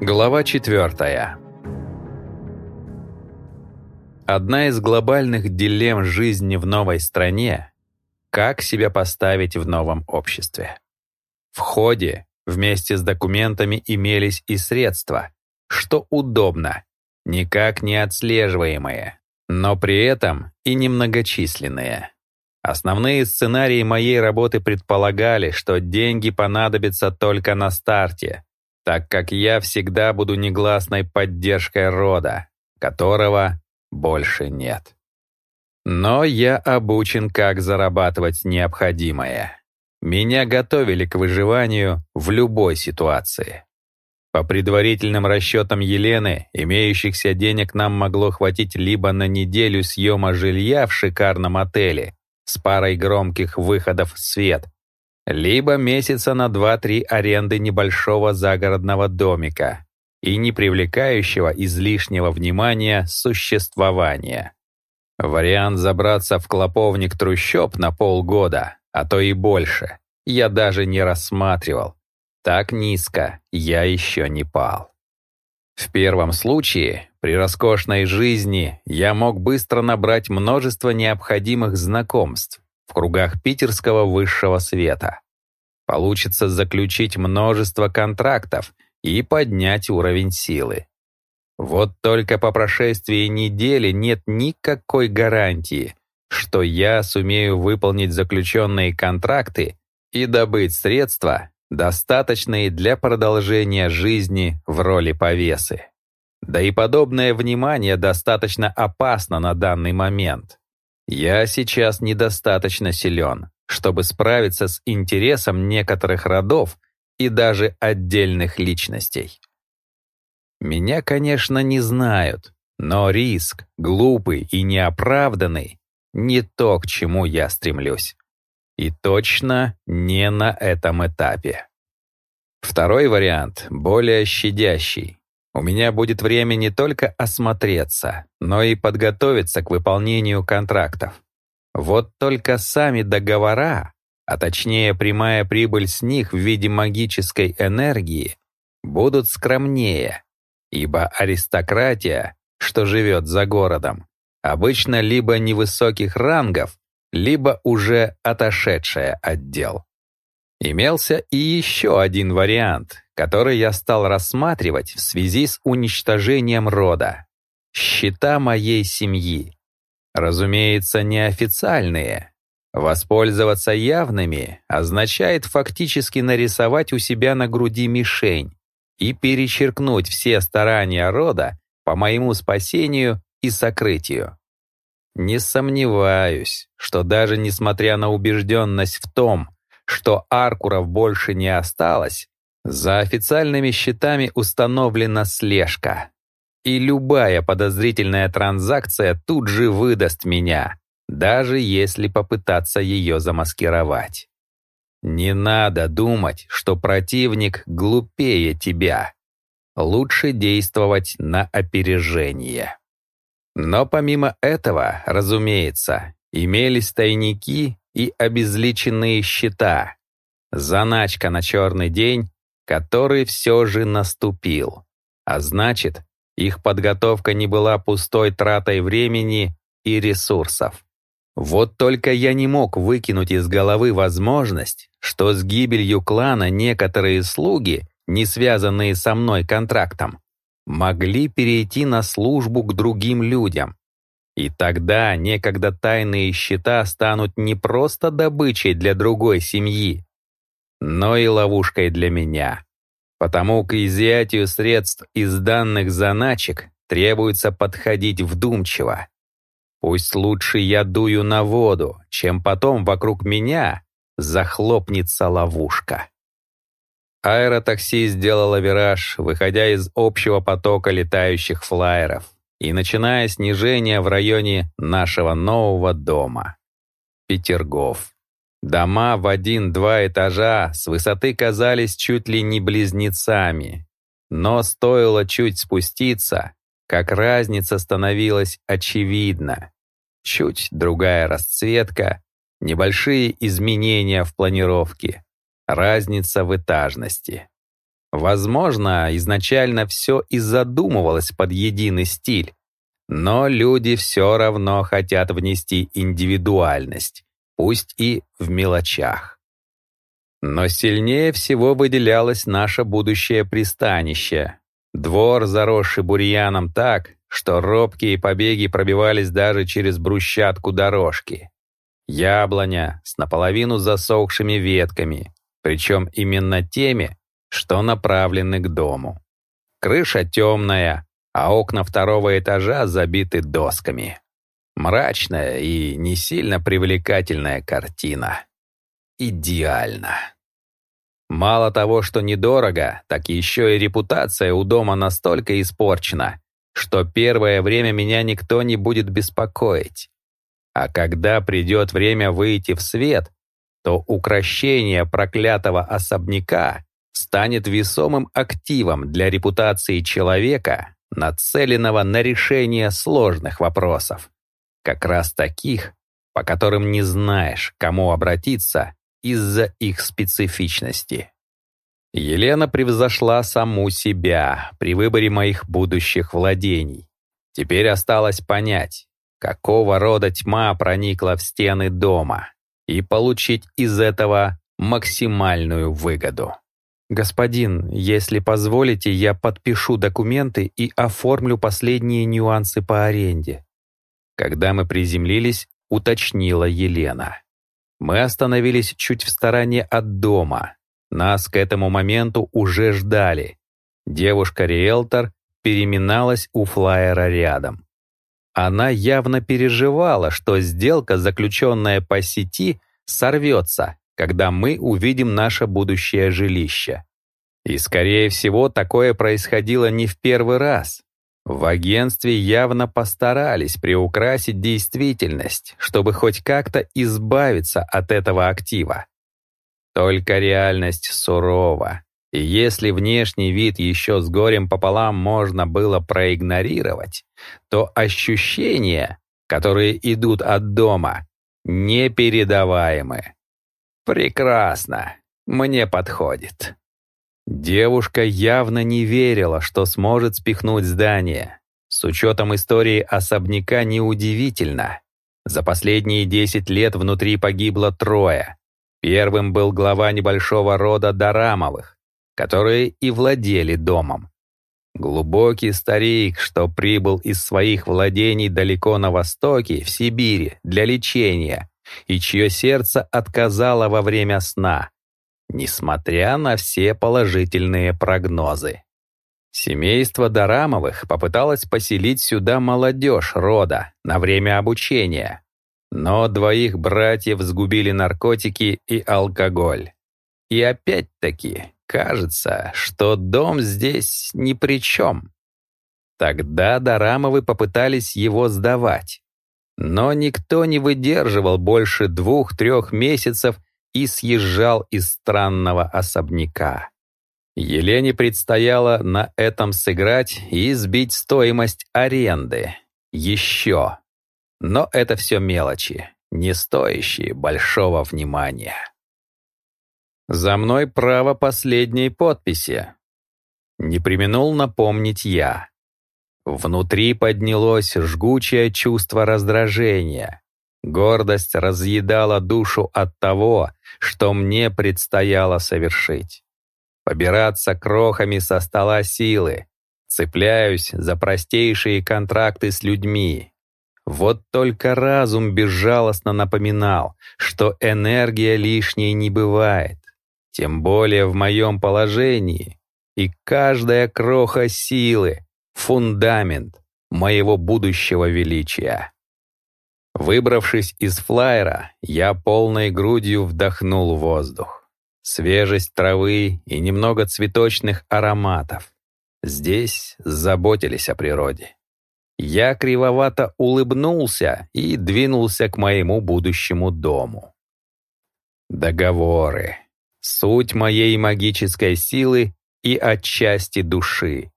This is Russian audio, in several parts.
Глава 4. Одна из глобальных дилемм жизни в новой стране — как себя поставить в новом обществе. В ходе вместе с документами имелись и средства, что удобно, никак не отслеживаемые, но при этом и немногочисленные. Основные сценарии моей работы предполагали, что деньги понадобятся только на старте — так как я всегда буду негласной поддержкой рода, которого больше нет. Но я обучен, как зарабатывать необходимое. Меня готовили к выживанию в любой ситуации. По предварительным расчетам Елены, имеющихся денег нам могло хватить либо на неделю съема жилья в шикарном отеле с парой громких выходов в свет, либо месяца на 2-3 аренды небольшого загородного домика и не привлекающего излишнего внимания существования. Вариант забраться в клоповник трущоб на полгода, а то и больше, я даже не рассматривал. Так низко я еще не пал. В первом случае, при роскошной жизни, я мог быстро набрать множество необходимых знакомств, в кругах питерского высшего света. Получится заключить множество контрактов и поднять уровень силы. Вот только по прошествии недели нет никакой гарантии, что я сумею выполнить заключенные контракты и добыть средства, достаточные для продолжения жизни в роли повесы. Да и подобное внимание достаточно опасно на данный момент. Я сейчас недостаточно силен, чтобы справиться с интересом некоторых родов и даже отдельных личностей. Меня, конечно, не знают, но риск, глупый и неоправданный, не то, к чему я стремлюсь. И точно не на этом этапе. Второй вариант более щадящий. У меня будет время не только осмотреться, но и подготовиться к выполнению контрактов. Вот только сами договора, а точнее прямая прибыль с них в виде магической энергии, будут скромнее, ибо аристократия, что живет за городом, обычно либо невысоких рангов, либо уже отошедшая от дел. Имелся и еще один вариант, который я стал рассматривать в связи с уничтожением рода. Счета моей семьи. Разумеется, неофициальные. Воспользоваться явными означает фактически нарисовать у себя на груди мишень и перечеркнуть все старания рода по моему спасению и сокрытию. Не сомневаюсь, что даже несмотря на убежденность в том, что Аркуров больше не осталось, за официальными счетами установлена слежка. И любая подозрительная транзакция тут же выдаст меня, даже если попытаться ее замаскировать. Не надо думать, что противник глупее тебя. Лучше действовать на опережение. Но помимо этого, разумеется, имелись тайники и обезличенные счета. Заначка на черный день, который все же наступил. А значит, их подготовка не была пустой тратой времени и ресурсов. Вот только я не мог выкинуть из головы возможность, что с гибелью клана некоторые слуги, не связанные со мной контрактом, могли перейти на службу к другим людям, и тогда некогда тайные счета станут не просто добычей для другой семьи, но и ловушкой для меня. Потому к изъятию средств из данных заначек требуется подходить вдумчиво. Пусть лучше я дую на воду, чем потом вокруг меня захлопнется ловушка. Аэротакси сделало вираж, выходя из общего потока летающих флайеров и начиная снижение в районе нашего нового дома. Петергоф. Дома в один-два этажа с высоты казались чуть ли не близнецами. Но стоило чуть спуститься, как разница становилась очевидна. Чуть другая расцветка, небольшие изменения в планировке, разница в этажности. Возможно, изначально все и задумывалось под единый стиль, но люди все равно хотят внести индивидуальность, пусть и в мелочах. Но сильнее всего выделялось наше будущее пристанище. Двор, заросший бурьяном так, что робкие побеги пробивались даже через брусчатку дорожки. Яблоня с наполовину засохшими ветками, причем именно теми, что направлены к дому. Крыша темная, а окна второго этажа забиты досками. Мрачная и не сильно привлекательная картина. Идеально. Мало того, что недорого, так еще и репутация у дома настолько испорчена, что первое время меня никто не будет беспокоить. А когда придет время выйти в свет, то укращение проклятого особняка станет весомым активом для репутации человека, нацеленного на решение сложных вопросов. Как раз таких, по которым не знаешь, кому обратиться из-за их специфичности. Елена превзошла саму себя при выборе моих будущих владений. Теперь осталось понять, какого рода тьма проникла в стены дома, и получить из этого максимальную выгоду. «Господин, если позволите, я подпишу документы и оформлю последние нюансы по аренде». Когда мы приземлились, уточнила Елена. Мы остановились чуть в стороне от дома. Нас к этому моменту уже ждали. Девушка-риэлтор переминалась у флайера рядом. Она явно переживала, что сделка, заключенная по сети, сорвется, когда мы увидим наше будущее жилище. И, скорее всего, такое происходило не в первый раз. В агентстве явно постарались приукрасить действительность, чтобы хоть как-то избавиться от этого актива. Только реальность сурова. И если внешний вид еще с горем пополам можно было проигнорировать, то ощущения, которые идут от дома, непередаваемы. Прекрасно. Мне подходит. Девушка явно не верила, что сможет спихнуть здание. С учетом истории особняка неудивительно. За последние 10 лет внутри погибло трое. Первым был глава небольшого рода Дарамовых, которые и владели домом. Глубокий старик, что прибыл из своих владений далеко на востоке, в Сибири, для лечения, и чье сердце отказало во время сна, несмотря на все положительные прогнозы. Семейство Дарамовых попыталось поселить сюда молодежь рода на время обучения, но двоих братьев сгубили наркотики и алкоголь. И опять-таки, кажется, что дом здесь ни при чем. Тогда Дарамовы попытались его сдавать, но никто не выдерживал больше двух-трех месяцев и съезжал из странного особняка. Елене предстояло на этом сыграть и сбить стоимость аренды. Еще. Но это все мелочи, не стоящие большого внимания. За мной право последней подписи. Не применул напомнить я. Внутри поднялось жгучее чувство раздражения. Гордость разъедала душу от того, что мне предстояло совершить. Побираться крохами со стола силы. Цепляюсь за простейшие контракты с людьми. Вот только разум безжалостно напоминал, что энергия лишней не бывает. Тем более в моем положении. И каждая кроха силы фундамент моего будущего величия. Выбравшись из флайера, я полной грудью вдохнул воздух. Свежесть травы и немного цветочных ароматов. Здесь заботились о природе. Я кривовато улыбнулся и двинулся к моему будущему дому. Договоры. Суть моей магической силы и отчасти души.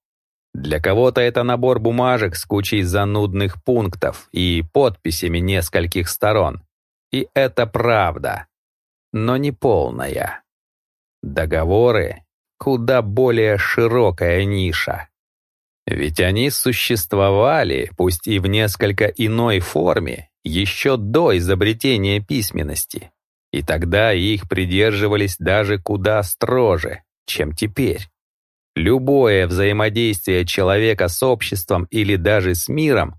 Для кого-то это набор бумажек с кучей занудных пунктов и подписями нескольких сторон. И это правда, но не полная. Договоры куда более широкая ниша. Ведь они существовали, пусть и в несколько иной форме, еще до изобретения письменности, и тогда их придерживались даже куда строже, чем теперь. Любое взаимодействие человека с обществом или даже с миром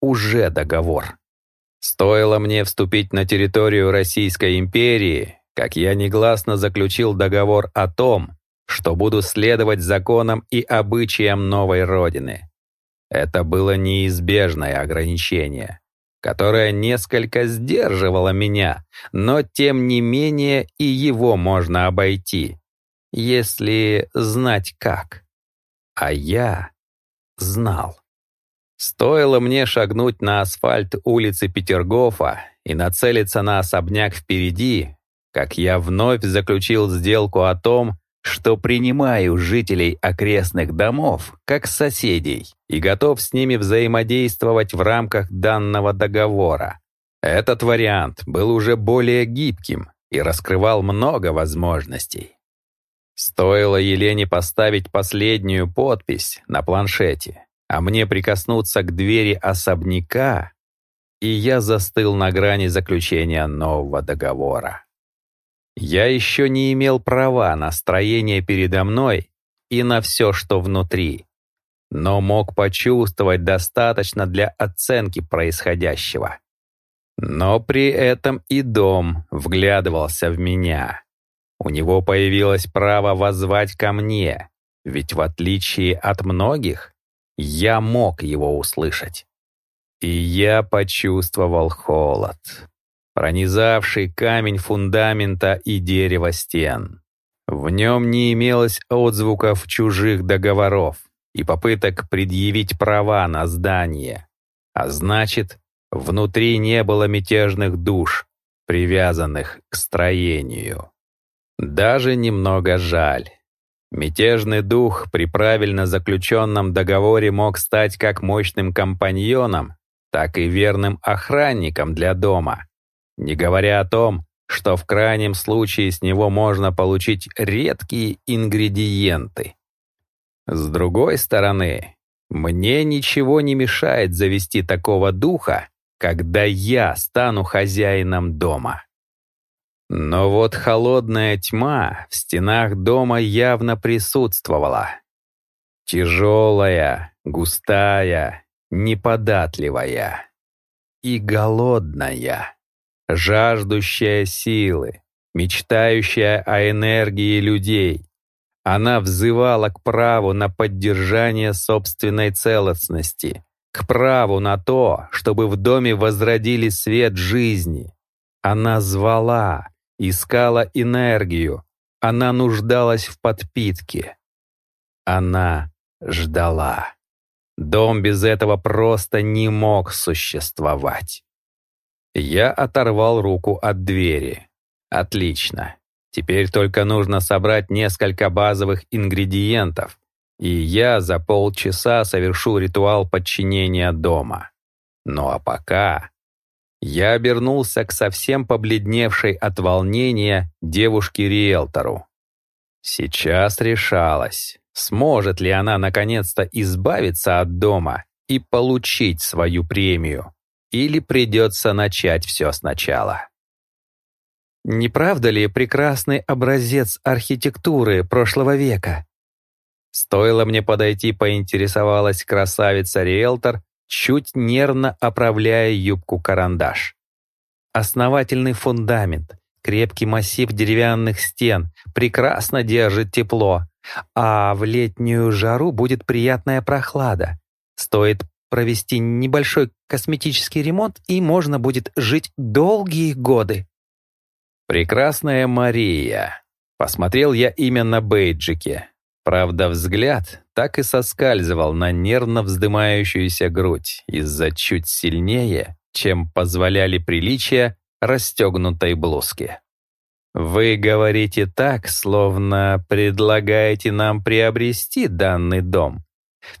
уже договор. Стоило мне вступить на территорию Российской империи, как я негласно заключил договор о том, что буду следовать законам и обычаям новой Родины. Это было неизбежное ограничение, которое несколько сдерживало меня, но тем не менее и его можно обойти, если знать как. А я знал. Стоило мне шагнуть на асфальт улицы Петергофа и нацелиться на особняк впереди, как я вновь заключил сделку о том, что принимаю жителей окрестных домов как соседей и готов с ними взаимодействовать в рамках данного договора. Этот вариант был уже более гибким и раскрывал много возможностей. Стоило Елене поставить последнюю подпись на планшете, а мне прикоснуться к двери особняка, и я застыл на грани заключения нового договора. Я еще не имел права на строение передо мной и на все, что внутри, но мог почувствовать достаточно для оценки происходящего. Но при этом и дом вглядывался в меня. У него появилось право воззвать ко мне, ведь в отличие от многих, я мог его услышать. И я почувствовал холод пронизавший камень фундамента и дерево стен. В нем не имелось отзвуков чужих договоров и попыток предъявить права на здание, а значит, внутри не было мятежных душ, привязанных к строению. Даже немного жаль. Мятежный дух при правильно заключенном договоре мог стать как мощным компаньоном, так и верным охранником для дома, не говоря о том, что в крайнем случае с него можно получить редкие ингредиенты. С другой стороны, мне ничего не мешает завести такого духа, когда я стану хозяином дома. Но вот холодная тьма в стенах дома явно присутствовала. Тяжелая, густая, неподатливая и голодная жаждущая силы, мечтающая о энергии людей. Она взывала к праву на поддержание собственной целостности, к праву на то, чтобы в доме возродили свет жизни. Она звала, искала энергию, она нуждалась в подпитке. Она ждала. Дом без этого просто не мог существовать. Я оторвал руку от двери. Отлично. Теперь только нужно собрать несколько базовых ингредиентов, и я за полчаса совершу ритуал подчинения дома. Ну а пока... Я обернулся к совсем побледневшей от волнения девушке-риэлтору. Сейчас решалось, сможет ли она наконец-то избавиться от дома и получить свою премию или придется начать все сначала. Не правда ли прекрасный образец архитектуры прошлого века? Стоило мне подойти, поинтересовалась красавица-риэлтор, чуть нервно оправляя юбку-карандаш. Основательный фундамент, крепкий массив деревянных стен, прекрасно держит тепло, а в летнюю жару будет приятная прохлада. Стоит провести небольшой косметический ремонт, и можно будет жить долгие годы. Прекрасная Мария. Посмотрел я именно бейджики. Правда, взгляд так и соскальзывал на нервно вздымающуюся грудь из-за чуть сильнее, чем позволяли приличия расстегнутой блузки. «Вы говорите так, словно предлагаете нам приобрести данный дом»,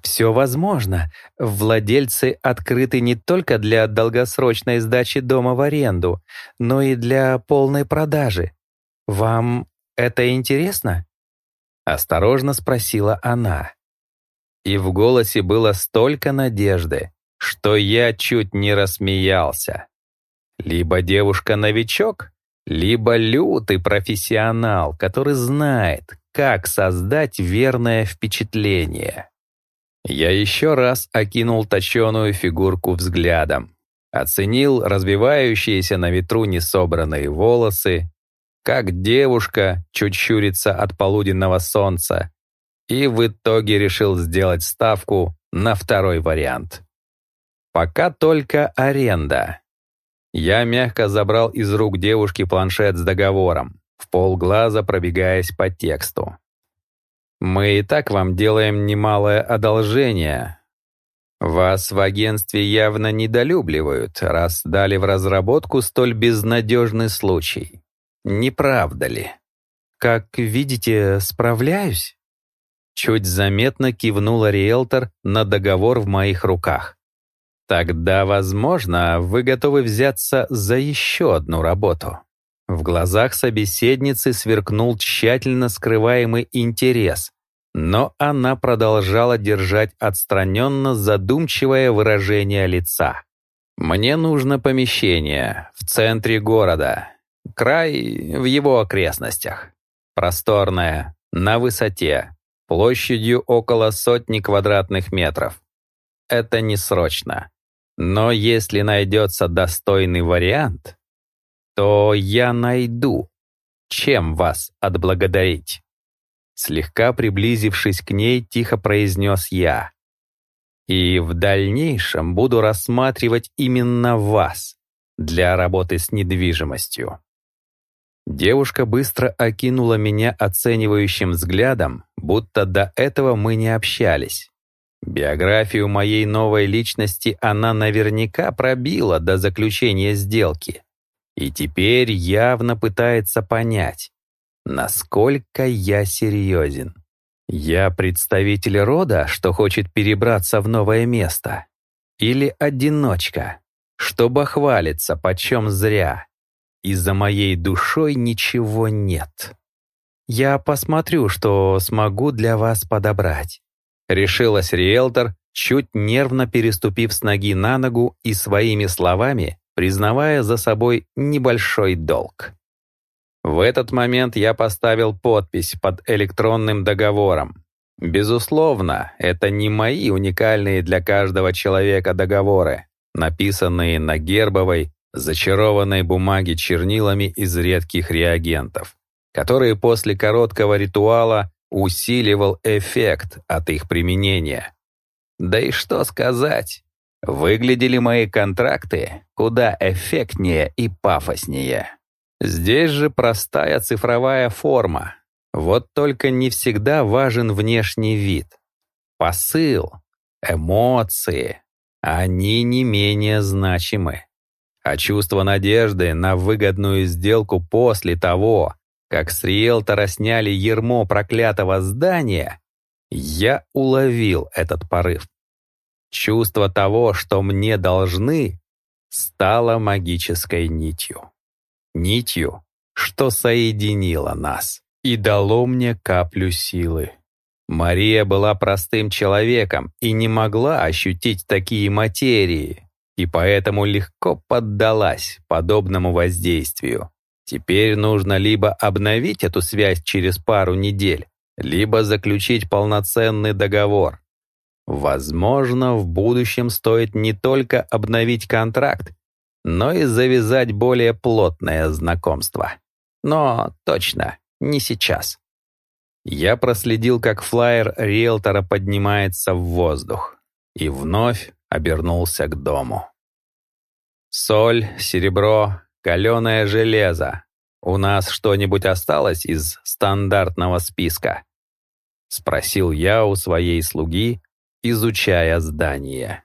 все возможно. Владельцы открыты не только для долгосрочной сдачи дома в аренду, но и для полной продажи. Вам это интересно? — осторожно спросила она. И в голосе было столько надежды, что я чуть не рассмеялся. Либо девушка-новичок, либо лютый профессионал, который знает, как создать верное впечатление. Я еще раз окинул точеную фигурку взглядом, оценил развивающиеся на ветру несобранные волосы, как девушка чуть щурится от полуденного солнца, и в итоге решил сделать ставку на второй вариант. Пока только аренда. Я мягко забрал из рук девушки планшет с договором, в полглаза пробегаясь по тексту. «Мы и так вам делаем немалое одолжение. Вас в агентстве явно недолюбливают, раз дали в разработку столь безнадежный случай. Не правда ли? Как видите, справляюсь?» Чуть заметно кивнула риэлтор на договор в моих руках. Тогда, возможно, вы готовы взяться за еще одну работу. В глазах собеседницы сверкнул тщательно скрываемый интерес, но она продолжала держать отстраненно задумчивое выражение лица. «Мне нужно помещение в центре города, край в его окрестностях. Просторное, на высоте, площадью около сотни квадратных метров. Это не срочно. Но если найдется достойный вариант, то я найду, чем вас отблагодарить. Слегка приблизившись к ней, тихо произнес я. И в дальнейшем буду рассматривать именно вас для работы с недвижимостью. Девушка быстро окинула меня оценивающим взглядом, будто до этого мы не общались. Биографию моей новой личности она наверняка пробила до заключения сделки. И теперь явно пытается понять, насколько я серьезен. Я представитель рода, что хочет перебраться в новое место? Или одиночка, чтобы хвалиться почем зря? И за моей душой ничего нет. Я посмотрю, что смогу для вас подобрать. Решилась риэлтор, чуть нервно переступив с ноги на ногу и своими словами признавая за собой небольшой долг. В этот момент я поставил подпись под электронным договором. Безусловно, это не мои уникальные для каждого человека договоры, написанные на гербовой, зачарованной бумаге чернилами из редких реагентов, которые после короткого ритуала усиливал эффект от их применения. Да и что сказать, выглядели мои контракты куда эффектнее и пафоснее. Здесь же простая цифровая форма, вот только не всегда важен внешний вид. Посыл, эмоции, они не менее значимы. А чувство надежды на выгодную сделку после того, как с риэлтора сняли ермо проклятого здания, я уловил этот порыв. Чувство того, что мне должны, стало магической нитью. Нитью, что соединило нас и дало мне каплю силы. Мария была простым человеком и не могла ощутить такие материи, и поэтому легко поддалась подобному воздействию. Теперь нужно либо обновить эту связь через пару недель, либо заключить полноценный договор. Возможно, в будущем стоит не только обновить контракт, но и завязать более плотное знакомство. Но точно, не сейчас. Я проследил, как флайер риэлтора поднимается в воздух, и вновь обернулся к дому. Соль, серебро, Каленое железо. У нас что-нибудь осталось из стандартного списка?» Спросил я у своей слуги, изучая здание.